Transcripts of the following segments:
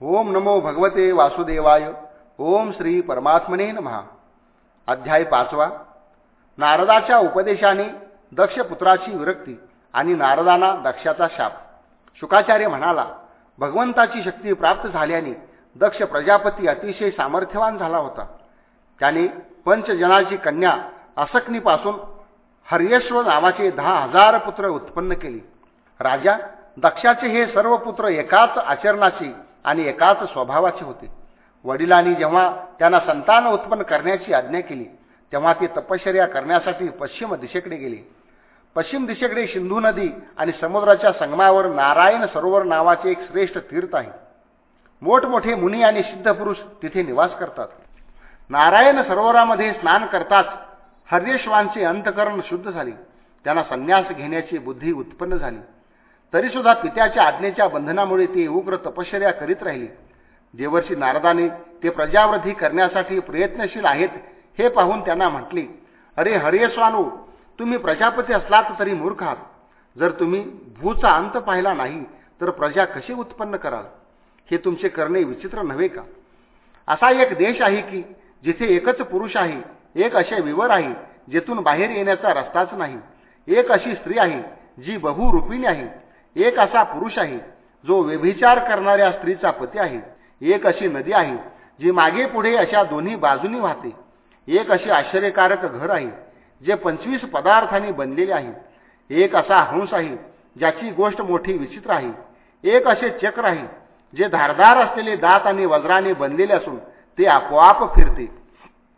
ओम नमो भगवते वासुदेवाय. ओम श्री परमात्मने महा अध्याय पाचवा. नारदाच्या उपदेशाने दक्षपुत्राची विरक्ती आणि नारदाना दक्षाचा शाप. शुकाचार्य म्हणाला भगवंताची शक्ती प्राप्त झाल्याने दक्ष प्रजापती अतिशय सामर्थ्यवान झाला होता. त्याने पंचजनाची कन्या असकनीपासून हर्यश्व नावाचे दहा हजार पुत्र उत्पन्न केले. राजा दक्षाचे हे सर्व पुत्र एकाच आचरणाची आणि एकाच स्वभावाचे होते. वडिलांनी जेव्हा त्यांना संतान उत्पन्न करण्याची आज्ञा केली तेव्हा ते तपश्चर्या करण्यासाठी पश्चिम दिशेकडे गेले. पश्चिम दिशेकडे सिंधू नदी आणि समुद्राच्या संगमावर नारायण सरोवर नावाचे एक श्रेष्ठ तीर्थ आहे. मोठमोठे मुनी आणि सिद्धपुरुष तिथे निवास करतात. नारायण सरोवरामध्ये स्नान करताच हर्यश्वांचे अंतकरण शुद्ध झाले. त्यांना संन्यास घेण्याची बुद्धी उत्पन्न झाली. तरीसुद्धा पित्याच्या आज्ञेच्या बंधनामुळे ते उग्र तपश्चर्या करीत राहिली. देवर्षी नारदाने ते प्रजावृद्धी करण्यासाठी प्रयत्नशील आहेत हे पाहून त्यांना म्हटले अरे हरियस्वानू तुम्ही प्रजापती असलात तरी मूर्ख आहात. जर तुम्ही भूचा अंत पाहिला नाही तर प्रजा कशी उत्पन्न कराल? हे तुमचे करणे विचित्र नव्हे का? असा एक देश आहे की जिथे एकच पुरुष आहे एक असे विवर आहे जेथून बाहेर येण्याचा रस्ताच नाही. एक अशी स्त्री आहे जी बहुरूपिणी आहे. एक असा पुरुष आहे जो व्यभिचार करणाऱ्या स्त्रीचा पती आहे. एक अशी नदी आहे जी मागे पुढे अशा दोन्ही बाजूनी वाहते. एक असे आश्चर्यकारक घर आहे जे पंचवीस पदार्थांनी बनलेले आहे. एक असा हंस आहे ज्याची गोष्ट मोठी विचित्र आहे. एक असे चक्र आहे जे धारदार असलेले दात आणि वज्राने बनलेले असून ते आपोआप फिरते.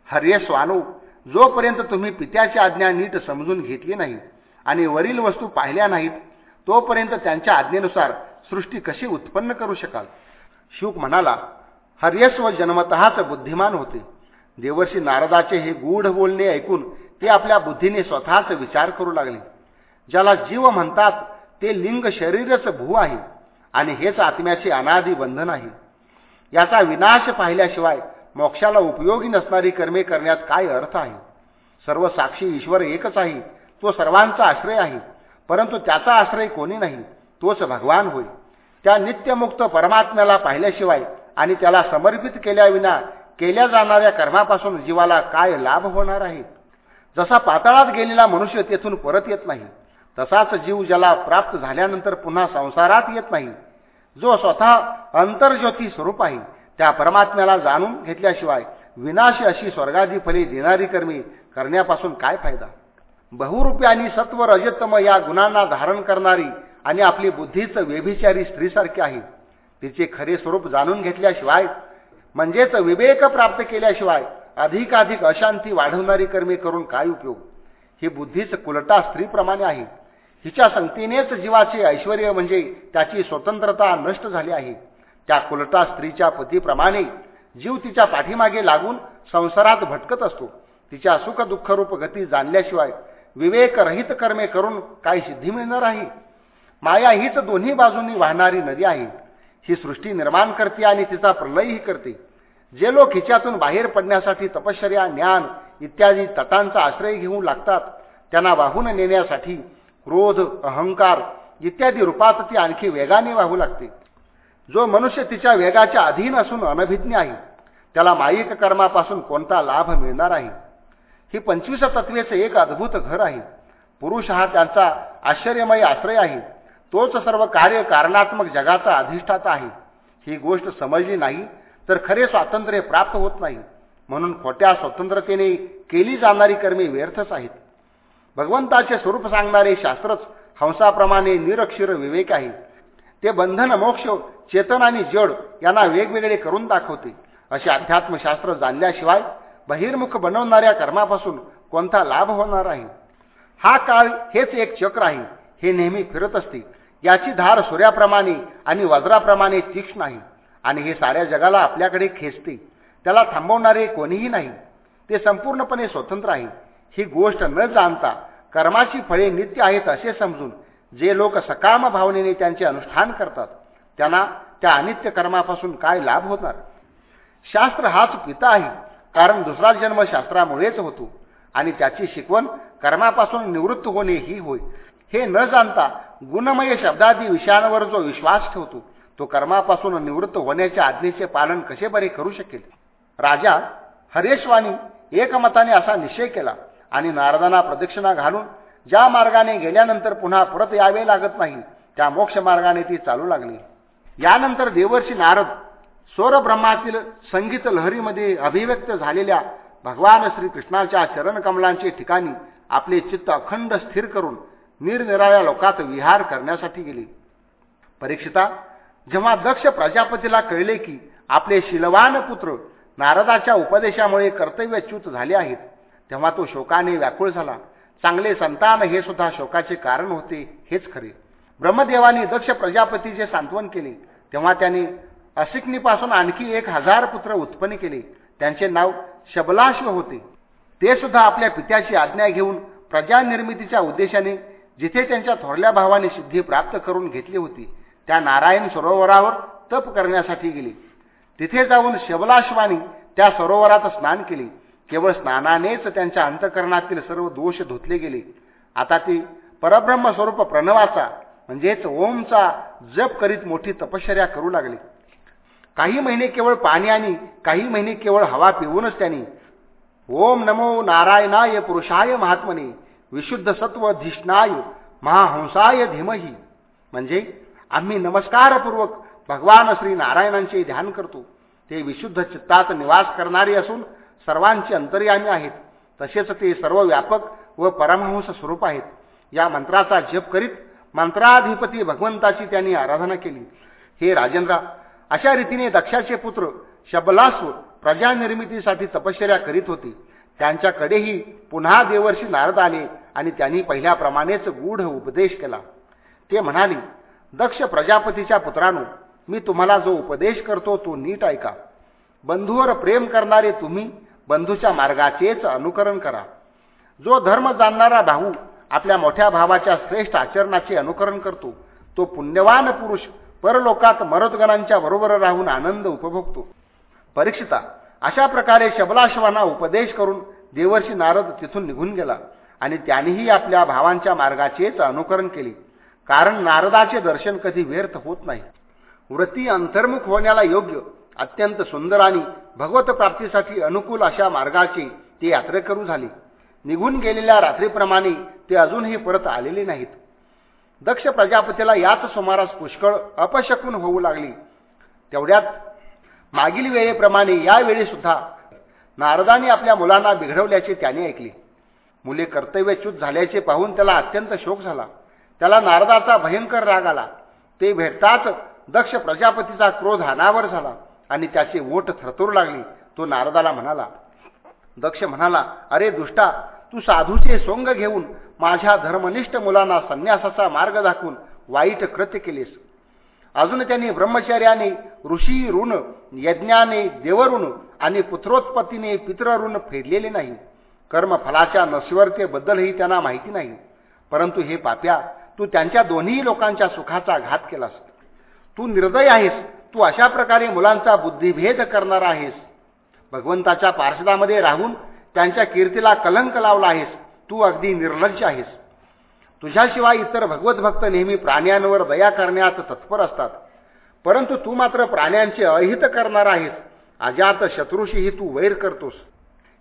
हर्य स्वानू जोपर्यंत तुम्ही पित्याची आज्ञा नीट समजून घेतली नाही आणि वरील वस्तू पाहिल्या नाहीत तोपर्यंत त्यांच्या आज्ञेनुसार सृष्टी कशी उत्पन्न करू शकाल? शुक म्हणाला हर्यस्व जन्मतःच बुद्धिमान होते. देवर्षी नारदाचे हे गूढ बोलणे ऐकून ते आपल्या बुद्धीने स्वतःच विचार करू लागले. ज्याला जीव म्हणतात ते लिंग शरीरच भू आहे आणि हेच आत्म्याचे अनादी बंधन आहे. याचा विनाश पाहिल्याशिवाय मोक्षाला उपयोगी नसणारी कर्मे करण्यात काय अर्थ आहे? सर्व साक्षी ईश्वर एकच आहे तो सर्वांचा आश्रय आहे. परंतु त्याचा आश्रय कोणी नाही तोच भगवान होय. त्या नित्यमुक्त परमात्म्याला पाहिल्याशिवाय आणि त्याला समर्पित केल्याविना केल्या जाणाऱ्या कर्मापासून जीवाला काय लाभ होणार आहे? जसा पाताळात गेलेला मनुष्य तेथून परत येत नाही तसाच जीव ज्याला प्राप्त झाल्यानंतर पुन्हा संसारात येत नाही जो स्वतः अंतर्ज्योती स्वरूप आहे त्या परमात्म्याला जाणून घेतल्याशिवाय विनाश अशी स्वर्गादी फले देणारी कर्मी करण्यापासून काय फायदा? बहुरूपी आणि सत्व रजतम या गुणांना धारण करणारी आणि आपली बुद्धीच व्यभिचारी स्त्रीसारखी आहे. तिचे खरे स्वरूप जाणून घेतल्याशिवाय म्हणजेच विवेक प्राप्त केल्याशिवाय अधिकाधिक अशांती वाढवणारी कर्मे करून काय उपयोग? ही बुद्धीच कुलटा स्त्रीप्रमाणे आहे. हिच्या संगतीनेच जीवाचे ऐश्वर म्हणजे त्याची स्वतंत्रता नष्ट झाली आहे. त्या कुलटा स्त्रीच्या पतीप्रमाणे जीव तिच्या पाठीमागे लागून संसारात भटकत असतो. तिच्या सुख दुःखरूप गती जाणल्याशिवाय विवेकरहित कर्मे करून काही सिद्धी मिळणार आहे. माया हीच दोन्ही बाजूंनी वाहणारी नदी आहे. ही सृष्टी निर्माण करते आणि तिचा प्रलयही करते. जे लोक हिच्यातून बाहेर पडण्यासाठी तपश्चर्या ज्ञान इत्यादी तटांचा आश्रय घेऊन लागतात त्यांना वाहून नेण्यासाठी क्रोध अहंकार इत्यादी रूपात ती आणखी वेगाने वाहू लागते. जो मनुष्य तिच्या वेगाच्या अधीन असून अनभिज्ञ आहे त्याला माईक कर्मापासून कोणता लाभ मिळणार आहे? ही पंचवीस तत्वेचं एक अद्भुत घर आहे. पुरुष हा त्यांचा आश्चर्यमय आश्रय आहे. तोच सर्व कार्य कारणात्मक जगाचा अधिष्ठाता आहे. ही गोष्ट समजली नाही तर खरे स्वातंत्र्य प्राप्त होत नाही. म्हणून खोट्या स्वतंत्रतेने केली जाणारी कर्मे व्यर्थच आहेत. भगवंताचे स्वरूप सांगणारे शास्त्रच हंसाप्रमाणे निरक्षर विवेक आहे. ते बंधन मोक्ष चेतन आणि जड यांना वेगवेगळे करून दाखवते. असे अध्यात्मशास्त्र जाणल्याशिवाय बहिर्मुख बनवणाऱ्या कर्मापासून कोणता लाभ होणार आहे? हा काळ हेच एक चक्र आहे. हे नेहमी फिरत असते. याची धार सूर्याप्रमाणे आणि वज्राप्रमाणे तीक्ष्ण आहे. आणि हे साऱ्या जगाला आपल्याकडे खेचते. त्याला थांबवणारे कोणीही नाही. ते संपूर्णपणे स्वतंत्र आहे. ही गोष्ट न जाणता कर्माची फळे नित्य आहेत असे समजून जे लोक सकाम भावनेने त्यांचे अनुष्ठान करतात त्यांना त्या अनित्य कर्मापासून काय लाभ होणार? शास्त्र हाच पिता आहे. कारण दुसरा जन्म शास्त्रामुळेच होतो. आणि त्याची शिकवण कर्मापासून निवृत्त होणे ही होय. हे न जाणता गुणमय शब्दादी विषयांवर जो विश्वास ठेवतो तो कर्मापासून निवृत्त होण्याच्या आज्ञेचे पालन कसे बरे करू शकेल? राजा हरेशवाणी एकमताने असा निश्चय केला आणि नारदांना प्रदक्षिणा घालून ज्या मार्गाने गेल्यानंतर पुन्हा परत यावे लागत नाही त्या मोक्ष मार्गाने ती चालू लागली. यानंतर देवर्षी नारद स्वरब्रह्मातील संगीत लहरीमध्ये अभिव्यक्त झालेल्या भगवान श्रीकृष्णाच्या चरणकमलांचे ठिकाणी आपले चित्त अखंड स्थिर करून निरनिराळ्या लोकात विहार करण्यासाठी गेले. परीक्षिता जेव्हा दक्ष प्रजापतीला कळले की आपले शिलवान पुत्र नारदाच्या उपदेशामुळे कर्तव्यच्युत झाले आहेत तेव्हा तो शोकाने व्याकुळ झाला. चांगले संतान हे सुद्धा शोकाचे कारण होते हेच खरे. ब्रह्मदेवाने दक्ष प्रजापतीचे सांत्वन केले तेव्हा त्याने असिकनीपासून आणखी एक हजार पुत्र उत्पन्न केले. त्यांचे नाव शबलाश्व होते. ते सुद्धा आपल्या पित्याची आज्ञा घेऊन प्रजानिर्मितीच्या उद्देशाने जिथे त्यांच्या थोरल्या भावाने सिद्धी प्राप्त करून घेतली होती त्या नारायण सरोवरावर तप करण्यासाठी गेली. तिथे जाऊन शबलाश्वानी त्या सरोवरात स्नान केले. केवळ स्नानानेच त्यांच्या अंतकरणातील सर्व दोष धुतले गेले. आता ती परब्रह्म स्वरूप प्रणवाचा म्हणजेच ओमचा जप करीत मोठी तपश्चर्या करू लागली. काही महिने केवळ पाणी आणि काही महिने केवळ हवा पिऊनच त्यांनी. ओम नमो नारायणाय पुरुषाय महात्मने विशुद्ध सत्व धिष्णाय महाहंसाय धीमही. म्हणजे आम्ही नमस्कारपूर्वक भगवान श्री नारायणांचे ध्यान करतो. ते विशुद्ध चित्तात निवास करणारे असून सर्वांचे अंतर्यामी आहेत. तसेच ते सर्व व्यापक व परमहंस स्वरूप आहेत. या मंत्राचा जप करीत मंत्राधिपती भगवंताची त्यांनी आराधना केली. हे राजेंद्रा अशा रीतीने दक्षाचे पुत्र शबलासूर प्रजानिर्मितीसाठी तपश्चर्या करीत होते. त्यांच्याकडेही पुन्हा देवर्षी नारद आले आणि त्यांनी पहिल्याप्रमाणेच गूढ उपदेश केला. ते म्हणाले दक्ष प्रजापतीच्या पुत्रांनो मी तुम्हाला जो उपदेश करतो तो नीट ऐका. बंधूवर प्रेम करणारे तुम्ही बंधूच्या मार्गाचेच अनुकरण करा. जो धर्म जाणणारा भाऊ आपल्या मोठ्या भावाच्या श्रेष्ठ आचरणाचे अनुकरण करतो तो पुण्यवान पुरुष परलोकात मरदगणांच्या बरोबर राहून आनंद उपभोगतो. परीक्षिता अशा प्रकारे शबलाशवांना उपदेश करून देवर्षी नारद तिथून निघून गेला आणि त्यांनीही आपल्या भावांच्या मार्गाचेच अनुकरण केले. कारण नारदाचे दर्शन कधी व्यर्थ होत नाही. व्रती अंतर्मुख होण्याला योग्य अत्यंत सुंदर आणि भगवत प्राप्तीसाठी अनुकूल अशा मार्गाचे ते यात्रेकरू झाले. निघून गेलेल्या रात्रीप्रमाणे ते अजूनही परत आलेले नाहीत. दक्ष प्रजापतीला याच सुमारास पुष्कळ अपशकून होऊ लागली. तेवढ्यात मागील वेळेप्रमाणे यावेळी सुद्धा नारदाने आपल्या मुलांना बिघडवल्याचे त्याने ऐकले. मुले कर्तव्यच्युत झाल्याचे पाहून त्याला अत्यंत शोक झाला. त्याला नारदाचा भयंकर राग आला. ते भेटताच दक्ष प्रजापतीचा क्रोध अनावर झाला आणि त्याचे ओठ थरथरू लागली. तो नारदाला म्हणाला दक्ष म्हणाला अरे दुष्टा तू साधूचे सोंग घेऊन माझ्या धर्मनिष्ठ मुलांना संन्यासाचा मार्ग दाखवून वाईट कृत्य केलेस. अजून त्यांनी ब्रह्मचर्याने ऋषी ऋण यज्ञाने देवऋण आणि पुत्रोत्पत्तीने पितृऋण फेडलेले नाही. कर्मफलाच्या नश्वरतेबद्दलही त्यांना माहिती नाही. परंतु हे पाप्या तू त्यांच्या दोन्ही लोकांच्या सुखाचा घात केलास. तू निर्दय आहेस तू अशा प्रकारे मुलांचा बुद्धिभेद करणार आहेस. भगवंताच्या पार्षदामध्ये राहून त्यांच्या कीर्तीला कलंक लावला आहेस. तू अगदी निर्लज्ज आहेस. तुझ्याशिवाय इतर भगवत भक्त नेहमी प्राण्यांवर दया करण्यात तत्पर असतात. परंतु तू मात्र प्राण्यांचे अहित करणार आहेस. अजात शत्रूशीही तू वैर करतोस.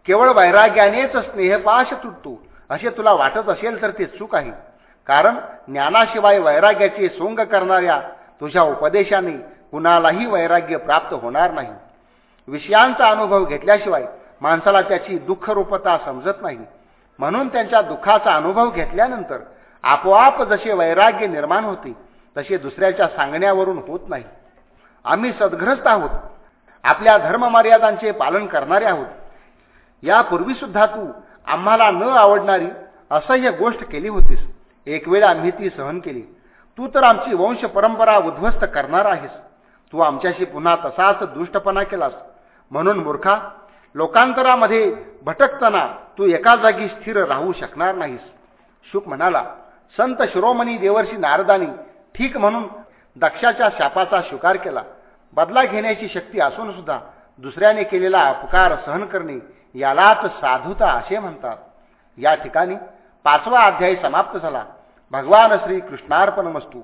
केवळ वैराग्यानेच स्नेहपाश तुटतो. असे तुला वाटत असेल तर ते चूक आहे. कारण ज्ञानाशिवाय वैराग्याचे सोंग करणाऱ्या तुझ्या उपदेशाने कुणालाही वैराग्य प्राप्त होणार नाही. विषयांचा अनुभव घेतल्याशिवाय माणसाला त्याची दुःखरूपता समजत नाही. म्हणून त्यांच्या दुःखाचा अनुभव घेतल्यानंतर आपोआप जसे वैराग्य निर्माण होते तसे दुसऱ्याच्या सांगण्यावरून होत नाही. आम्ही सद्ग्रस्त आहोत. आपल्या धर्ममर्यादांचे पालन करणारे आहोत. यापूर्वी सुद्धा तू आम्हाला न आवडणारी असह्य गोष्ट केली होतीस. एक वेळ आम्ही ती सहन केली. तू तर आमची वंश परंपरा उद्ध्वस्त करणार आहेस. तू आमच्याशी पुन्हा तसाच दुष्टपणा केलास. म्हणून मूर्खा लोकांतरामध्ये भटकताना तू एका जागी स्थिर राहू शकणार नाहीस. शुक म्हणाला संत शिरोमणी देवर्षी नारदानी ठीक म्हणून दक्षाच्या शापाचा स्वीकार केला. बदला घेण्याची शक्ती असून सुद्धा दुसऱ्याने केलेला अपकार सहन करणे यालाच साधुता असे म्हणतात. या ठिकाणी पाचवा अध्याय समाप्त झाला. भगवान श्री कृष्णार्पण मस्तू